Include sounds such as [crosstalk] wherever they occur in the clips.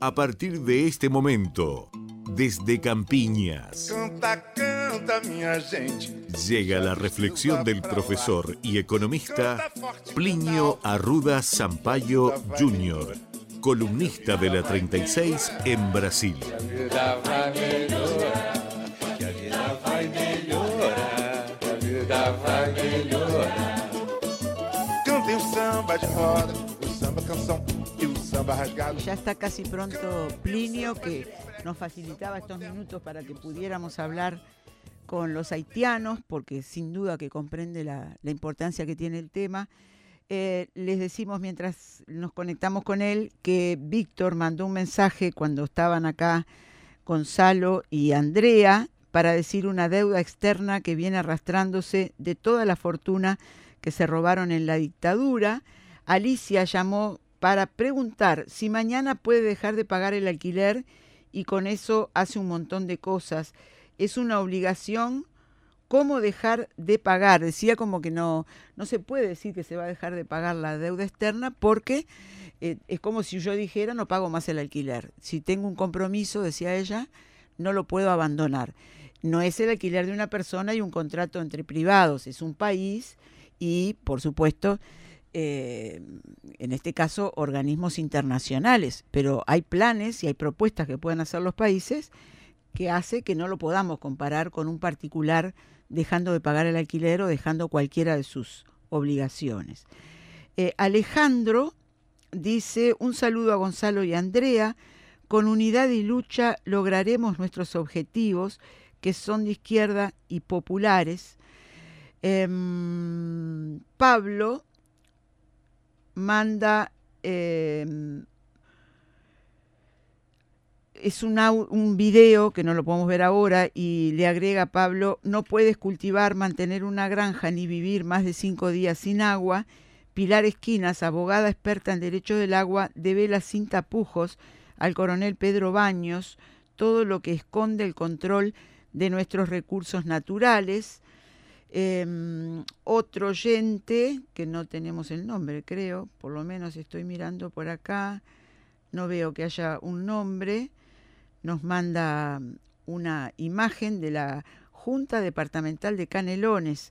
A partir de este momento, desde Campiñas, llega la reflexión del profesor y economista Plinio Arruda Sampaio Jr., columnista de la 36 en Brasil. Ya está casi pronto Plinio, que nos facilitaba estos minutos para que pudiéramos hablar con los haitianos, porque sin duda que comprende la, importancia que tiene el tema. Eh, les decimos mientras nos conectamos con él que Víctor mandó un mensaje cuando estaban acá Gonzalo y Andrea para decir una deuda externa que viene arrastrándose de toda la fortuna que se robaron en la dictadura. Alicia llamó para preguntar si mañana puede dejar de pagar el alquiler y con eso hace un montón de cosas. Es una obligación cómo dejar de pagar. Decía como que no, no se puede decir que se va a dejar de pagar la deuda externa porque eh, es como si yo dijera no pago más el alquiler. Si tengo un compromiso, decía ella, no lo puedo abandonar. No es el alquiler de una persona y un contrato entre privados, es un país y, por supuesto, eh, en este caso, organismos internacionales, pero hay planes y hay propuestas que pueden hacer los países que hace que no lo podamos comparar con un particular dejando de pagar el alquiler o dejando cualquiera de sus obligaciones. Eh, Alejandro dice un saludo a Gonzalo y Andrea, con unidad y lucha lograremos nuestros objetivos que son de izquierda y populares. Em, Pablo manda, em, es un, un video que no lo podemos ver ahora y le agrega Pablo, no puedes cultivar, mantener una granja ni vivir más de cinco días sin agua. Pilar Esquinas, abogada experta en derecho del agua, devela sin tapujos al coronel Pedro Baños todo lo que esconde el control de nuestros recursos naturales. Em, otro oyente, que no tenemos el nombre, creo, por lo menos estoy mirando por acá, no veo que haya un nombre, nos manda una imagen de la Junta Departamental de Canelones.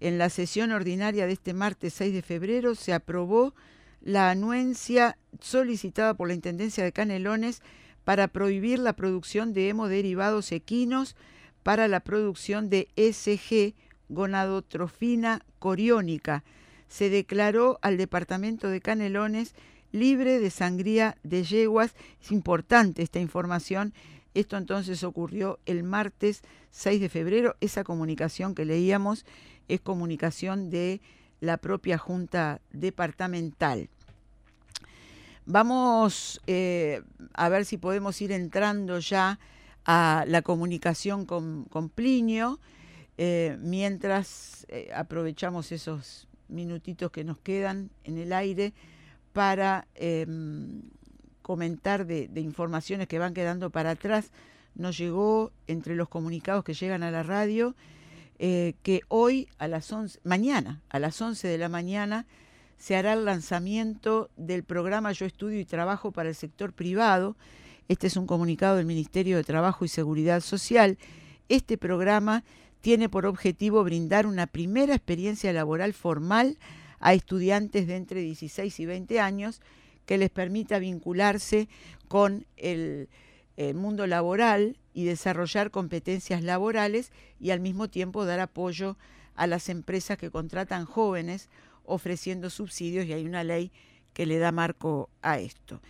En la sesión ordinaria de este martes 6 de febrero se aprobó la anuencia solicitada por la Intendencia de Canelones para prohibir la producción de hemoderivados equinos para la producción de SG gonadotrofina coriónica. Se declaró al departamento de Canelones libre de sangría de yeguas. Es importante esta información. Esto entonces ocurrió el martes 6 de febrero. Esa comunicación que leíamos es comunicación de la propia Junta Departamental. Vamos eh, a ver si podemos ir entrando ya a la comunicación con, con Plinio. Eh, mientras eh, aprovechamos esos minutitos que nos quedan en el aire para em, comentar de, informaciones que van quedando para atrás. Nos llegó entre los comunicados que llegan a la radio eh, que hoy a las 11, mañana a las 11 de la mañana se hará el lanzamiento del programa Yo Estudio y Trabajo para el sector privado. Este es un comunicado del Ministerio de Trabajo y Seguridad Social. Este programa tiene por objetivo brindar una primera experiencia laboral formal a estudiantes de entre 16 y 20 años que les permita vincularse con el, mundo laboral y desarrollar competencias laborales y al mismo tiempo dar apoyo a las empresas que contratan jóvenes ofreciendo subsidios y hay una ley que le da marco a esto.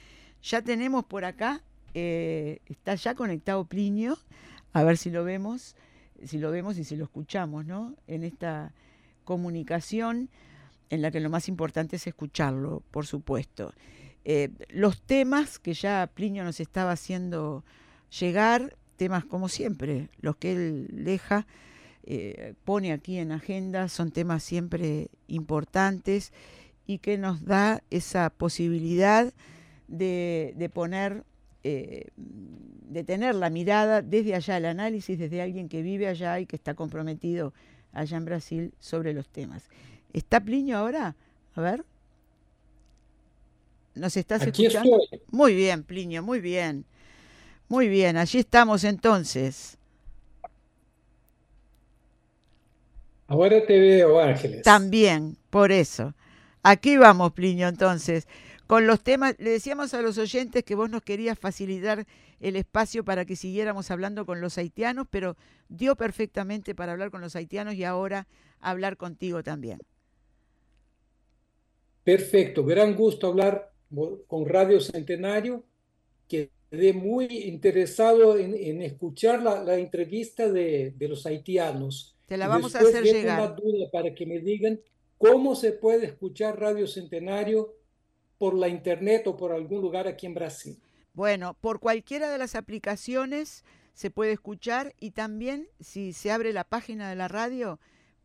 Ya tenemos por acá, eh, está ya conectado Plinio, a ver si lo vemos si lo vemos y si lo escuchamos, ¿no? En esta comunicación en la que lo más importante es escucharlo, por supuesto. Eh, los temas que ya Plinio nos estaba haciendo llegar, temas como siempre, los que él deja, eh, pone aquí en agenda, son temas siempre importantes y que nos da esa posibilidad de, de poner eh, de tener la mirada desde allá, el análisis desde alguien que vive allá y que está comprometido allá en Brasil sobre los temas. ¿Está Plinio ahora? A ver. ¿Nos estás escuchando? Muy bien, Plinio, muy bien. Muy bien, allí estamos entonces. Ahora te veo, Ángeles. También, por eso. Aquí vamos, Plinio, entonces. Con los temas, le decíamos a los oyentes que vos nos querías facilitar el espacio para que siguiéramos hablando con los haitianos, pero dio perfectamente para hablar con los haitianos y ahora hablar contigo también. Perfecto, gran gusto hablar con Radio Centenario, quedé muy interesado en, escuchar la, entrevista de, los haitianos. Te la vamos a hacer llegar. Una duda para que me digan cómo se puede escuchar Radio Centenario por la internet o por algún lugar aquí en Brasil. Bueno, por cualquiera de las aplicaciones se puede escuchar y también si se abre la página de la radio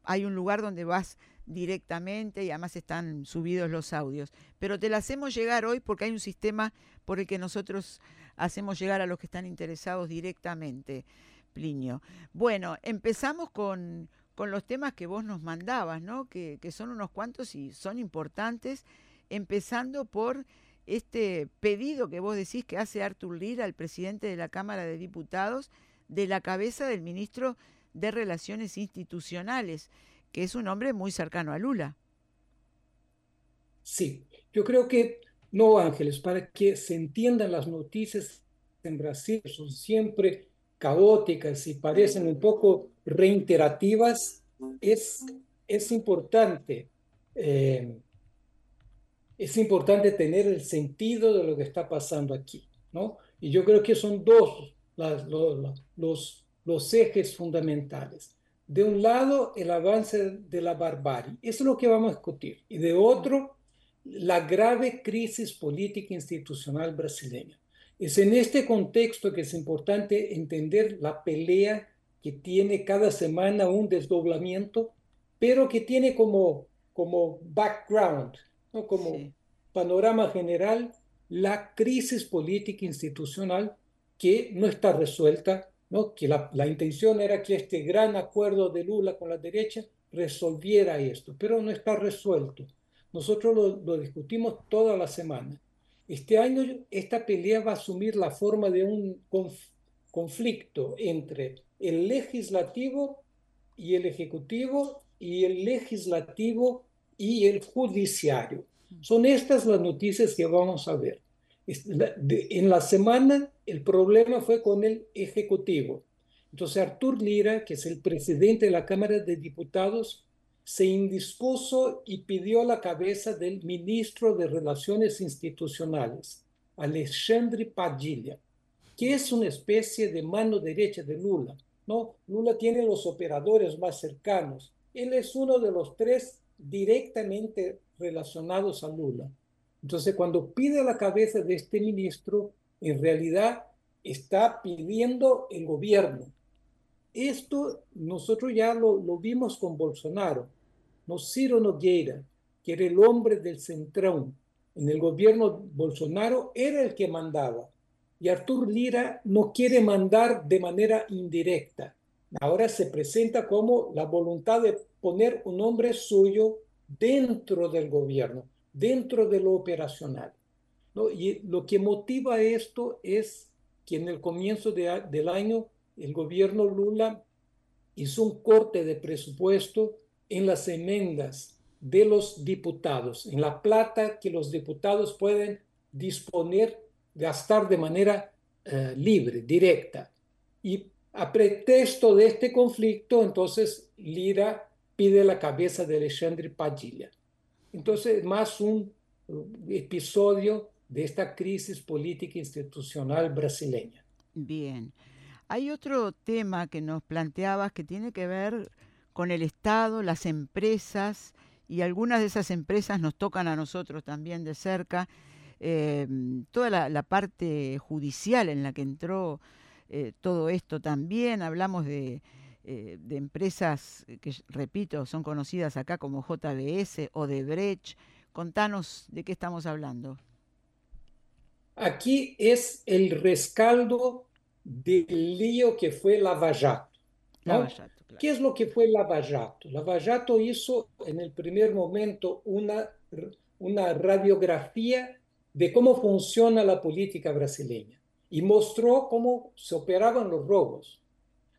hay un lugar donde vas directamente y además están subidos los audios. Pero te la hacemos llegar hoy porque hay un sistema por el que nosotros hacemos llegar a los que están interesados directamente, Plinio. Bueno, empezamos con, con los temas que vos nos mandabas, ¿no? Que, que son unos cuantos y son importantes, empezando por este pedido que vos decís que hace Artur Lira, el presidente de la Cámara de Diputados, de la cabeza del ministro de Relaciones Institucionales que es un hombre muy cercano a Lula. Sí, yo creo que no, Ángeles, para que se entiendan las noticias en Brasil, son siempre caóticas y parecen un poco reiterativas, es, es importante. Eh, es importante tener el sentido de lo que está pasando aquí, ¿no? Y yo creo que son dos los, los, los ejes fundamentales. De un lado, el avance de la barbarie. Eso es lo que vamos a discutir. Y de otro, la grave crisis política institucional brasileña. Es en este contexto que es importante entender la pelea que tiene cada semana un desdoblamiento, pero que tiene como, como background, ¿no? como panorama general, la crisis política institucional que no está resuelta que la, intención era que este gran acuerdo de Lula con la derecha resolviera esto, pero no está resuelto. Nosotros lo, discutimos toda la semana. Este año esta pelea va a asumir la forma de un conflicto entre el legislativo y el ejecutivo y el legislativo y el judiciario. Son estas las noticias que vamos a ver. En la semana el problema fue con el Ejecutivo. Entonces Artur Lira, que es el presidente de la Cámara de Diputados, se indispuso y pidió la cabeza del ministro de Relaciones Institucionales, Alexandre Padilla, que es una especie de mano derecha de Lula. ¿no? Lula tiene los operadores más cercanos. Él es uno de los tres directamente relacionados a Lula. Entonces, cuando pide la cabeza de este ministro, en realidad está pidiendo el gobierno. Esto nosotros ya lo, vimos con Bolsonaro. No Ciro Nogueira, que era el hombre del centrón en el gobierno Bolsonaro, era el que mandaba. Y Artur Lira no quiere mandar de manera indirecta. Ahora se presenta como la voluntad de poner un hombre suyo dentro del gobierno dentro de lo operacional. ¿no? Y lo que motiva esto es que en el comienzo de, del año el gobierno Lula hizo un corte de presupuesto en las enmiendas de los diputados, en la plata que los diputados pueden disponer, gastar de manera eh, libre, directa. Y a pretexto de este conflicto, entonces Lira pide la cabeza de Alexandre Padilla. Entonces, más un episodio de esta crisis política institucional brasileña. Bien. Hay otro tema que nos planteabas que tiene que ver con el Estado, las empresas, y algunas de esas empresas nos tocan a nosotros también de cerca. Eh, toda la, parte judicial en la que entró eh, todo esto también, hablamos de eh, de empresas que, repito, son conocidas acá como JBS o de Brecht. Contanos de qué estamos hablando. Aquí es el rescaldo del lío que fue Lava Jato. ¿Qué es lo que fue Lava Jato? Lava Jato hizo en el primer momento una, una radiografía de cómo funciona la política brasileña y mostró cómo se operaban los robos.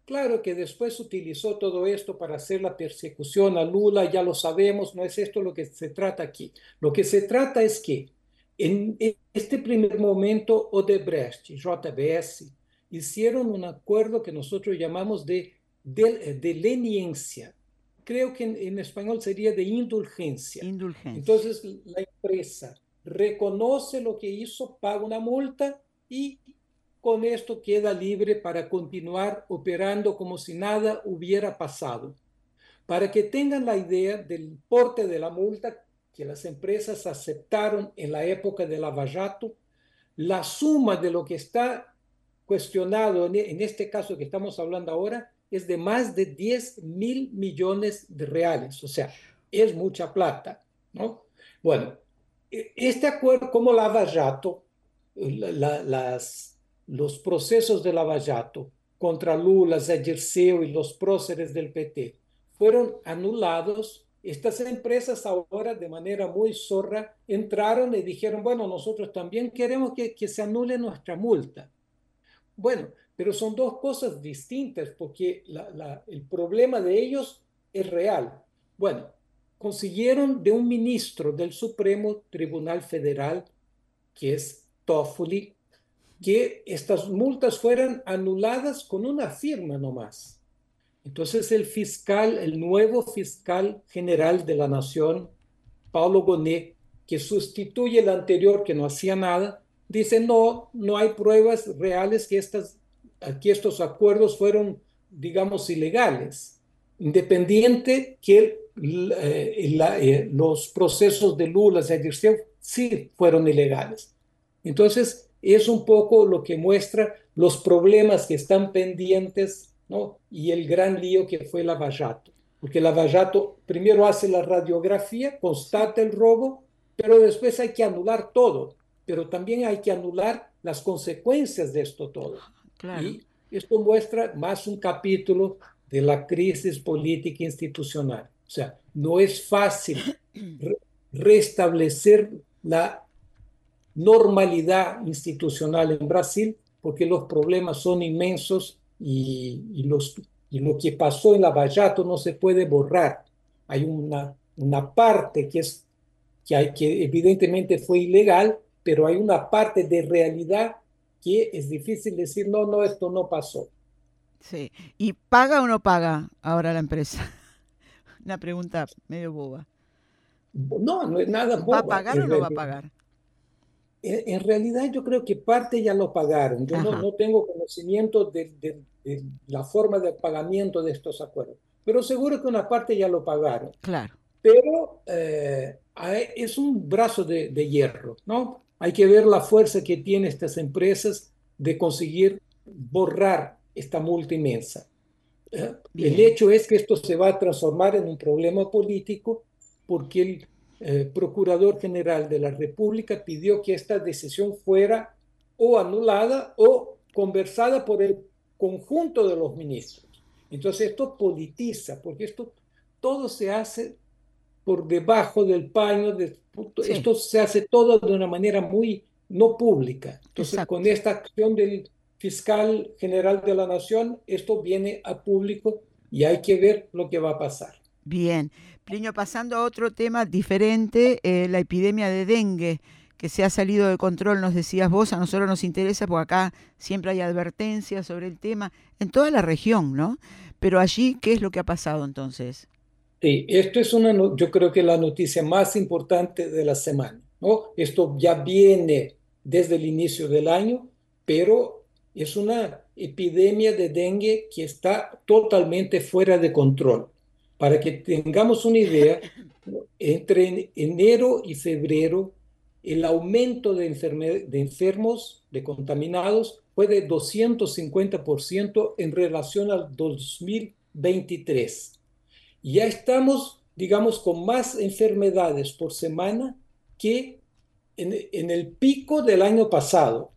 Claro que después utilizó todo esto para hacer la persecución a Lula, ya lo sabemos, no es esto lo que se trata aquí. Lo que se trata es que en este primer momento Odebrecht y JBS hicieron un acuerdo que nosotros llamamos de, de, leniencia. Creo que en, español sería de indulgencia. indulgencia. Entonces la empresa reconoce lo que hizo, paga una multa y con esto queda libre para continuar operando como si nada hubiera pasado. Para que tengan la idea del porte de la multa que las empresas aceptaron en la época de Lavallato, la suma de lo que está cuestionado en este caso que estamos hablando ahora es de más de 10 mil millones de reales, o sea, es mucha plata, ¿no? Bueno, e, este acuerdo como Lavallato, las los procesos de Lavallato contra Lula, Zé Dirceu y los próceres del PT fueron anulados, estas empresas ahora de manera muy zorra entraron y dijeron, bueno, nosotros también queremos que, que se anule nuestra multa. Bueno, pero son dos cosas distintas porque el problema de ellos es real. Bueno, consiguieron de un ministro del Supremo Tribunal Federal, que es Toffoli, que estas multas fueran anuladas con una firma nomás. Entonces el fiscal, el nuevo fiscal general de la nación, Paulo Gonet, que sustituye el anterior que no hacía nada, dice no, no hay pruebas reales que, estas, que estos acuerdos fueron, digamos, ilegales, independiente que eh, eh, los procesos de Lula se sí fueron ilegales. Entonces, es un poco lo que muestra los problemas que están pendientes ¿no? y el gran lío que fue Lavallato. Porque Lavallato primero hace la radiografía, constata el robo, pero después hay que anular todo. Pero también hay que anular las consecuencias de esto todo. Y esto muestra más un capítulo de la crisis política institucional. O sea, no es fácil restablecer la normalidad institucional en Brasil, porque los problemas son inmensos y, los, y lo que pasó en la Lavallato no se puede borrar. Hay una, una parte que, es, que, hay, que evidentemente fue ilegal, pero hay una parte de realidad que es difícil decir, no, no, esto no pasó. Sí, ¿y paga o no paga ahora la empresa? [laughs] Una pregunta medio boba. No, no es nada boba. ¿Va a pagar o no va a pagar? En realidad yo creo que parte ya lo pagaron. Yo no, tengo conocimiento de, la forma de pagamiento de estos acuerdos, pero seguro que una parte ya lo pagaron. Claro. Pero eh, es un brazo de, hierro, ¿no? Hay que ver la fuerza que tienen estas empresas de conseguir borrar esta multa inmensa. Eh, el hecho es que esto se va a transformar en un problema político porque el, el Procurador General de la República pidió que esta decisión fuera o anulada o conversada por el conjunto de los ministros. Entonces esto politiza, porque esto todo se hace por debajo del paño, de, esto se hace todo de una manera muy no pública. Entonces con esta acción del fiscal general de la nación, esto viene a público y hay que ver lo que va a pasar. Bien, Plinio, pasando a otro tema diferente, eh, la epidemia de dengue que se ha salido de control, nos decías vos, a nosotros nos interesa porque acá siempre hay advertencias sobre el tema, en toda la región, ¿no? Pero allí, ¿qué es lo que ha pasado entonces? Sí, esto es una, yo creo que la noticia más importante de la semana, ¿no? Esto ya viene desde el inicio del año, pero es una epidemia de dengue que está totalmente fuera de control. Para que tengamos una idea, entre enero y febrero, el aumento de, enfermos, de contaminados, fue de 250% en relación al 2023. Ya estamos, digamos, con más enfermedades por semana que en, el pico del año pasado.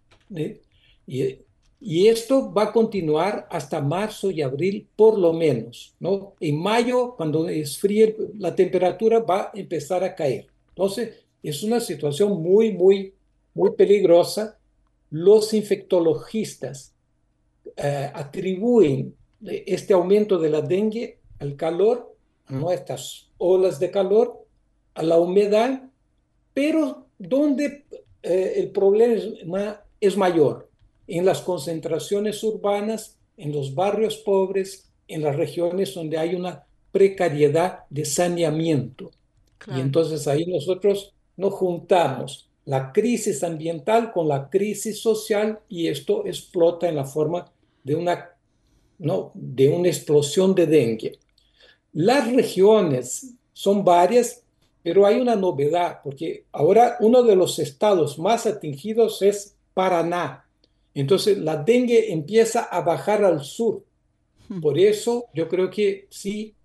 Y y esto va a continuar hasta marzo y abril por lo menos, ¿no? En mayo, cuando es frío, la temperatura va a empezar a caer. Entonces, es una situación muy, muy muy peligrosa. Los infectologistas eh, atribuyen este aumento de la dengue al calor, a estas olas de calor, a la humedad, pero donde eh, el problema es mayor, en las concentraciones urbanas, en los barrios pobres, en las regiones donde hay una precariedad de saneamiento. Y entonces ahí nosotros nos juntamos la crisis ambiental con la crisis social y esto explota en la forma de una, no, de una explosión de dengue. Las regiones son varias, pero hay una novedad, porque ahora uno de los estados más atingidos es Paraná. Entonces la dengue empieza a bajar al sur. Hmm. Por eso yo creo que sí,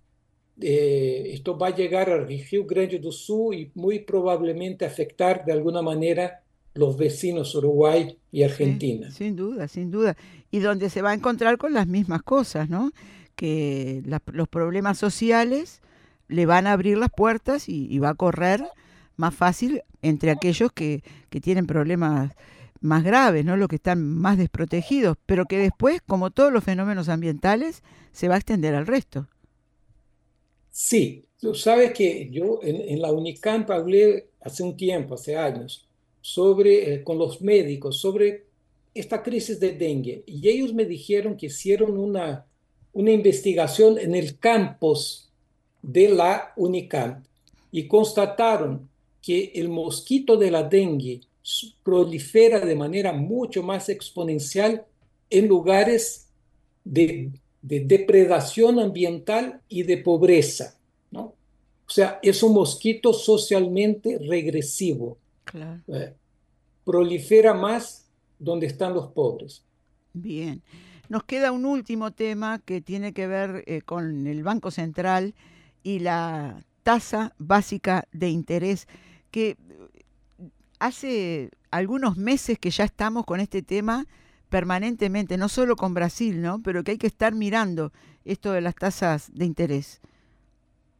eh, esto va a llegar al Río Grande do Sul y muy probablemente afectar de alguna manera los vecinos Uruguay y Argentina. sin duda, sin duda. Y donde se va a encontrar con las mismas cosas, ¿no? Que los problemas sociales le van a abrir las puertas y, va a correr más fácil entre aquellos que, que, tienen problemas más graves, ¿no? Los que están más desprotegidos, pero que después, como todos los fenómenos ambientales, se va a extender al resto. Sí, tú sabes que yo en, la Unicamp hablé hace un tiempo, hace años, sobre, eh, con los médicos sobre esta crisis de dengue y ellos me dijeron que hicieron una, una investigación en el campus de la Unicamp y constataron que el mosquito de la dengue prolifera de manera mucho más exponencial en lugares de, de depredación ambiental y de pobreza. ¿no? O sea, es un mosquito socialmente regresivo. Eh, prolifera más donde están los pobres. Bien. Nos queda un último tema que tiene que ver eh, con el Banco Central y la tasa básica de interés, que hace algunos meses que ya estamos con este tema permanentemente, no solo con Brasil, ¿no? Pero que hay que estar mirando esto de las tasas de interés.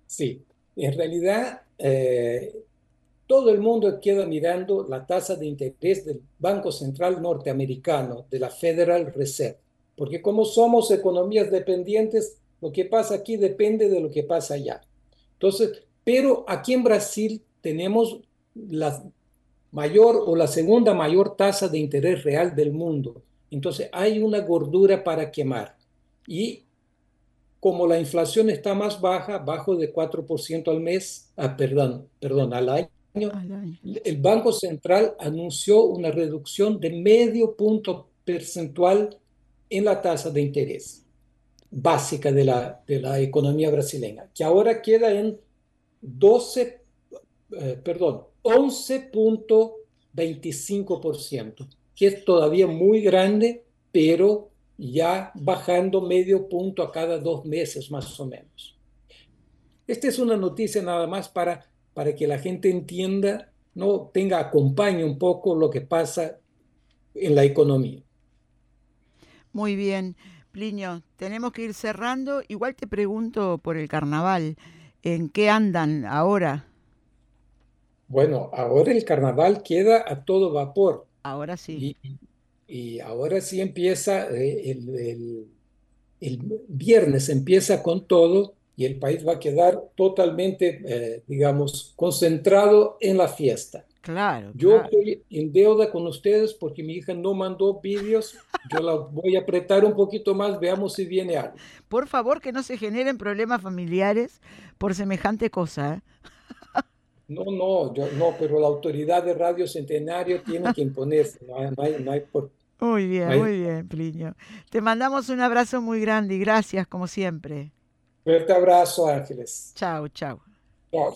Sí, en realidad eh, todo el mundo queda mirando la tasa de interés del Banco Central norteamericano, de la Federal Reserve, porque como somos economías dependientes, lo que pasa aquí depende de lo que pasa allá. Entonces, pero aquí en Brasil tenemos la mayor o la segunda mayor tasa de interés real del mundo. Entonces, hay una gordura para quemar. Y como la inflación está más baja, bajo de 4% al mes, ah, perdón, perdón, al año, el Banco Central anunció una reducción de medio punto percentual en la tasa de interés básica de la, de la economía brasileña, que ahora queda en 12, eh, perdón, 11.25%, que es todavía muy grande, pero ya bajando medio punto a cada dos meses más o menos. Esta es una noticia nada más para, para que la gente entienda, no tenga, acompañe un poco lo que pasa en la economía. Muy bien. Plinio, tenemos que ir cerrando. Igual te pregunto por el carnaval, ¿en qué andan ahora? Bueno, ahora el carnaval queda a todo vapor. Ahora sí. Y, ahora sí empieza, eh, el, el, viernes empieza con todo y el país va a quedar totalmente, eh, digamos, concentrado en la fiesta. Claro. Yo estoy en deuda con ustedes porque mi hija no mandó vídeos. Yo la voy a apretar un poquito más, veamos si viene algo. Por favor, que no se generen problemas familiares por semejante cosa. ¿eh? No, no, yo no, pero la autoridad de Radio Centenario tiene que imponerse. No hay, no hay, por, muy bien, muy bien, Plinio. Te mandamos un abrazo muy grande y gracias como siempre. Fuerte abrazo, Ángeles. Chao, chao. Chao.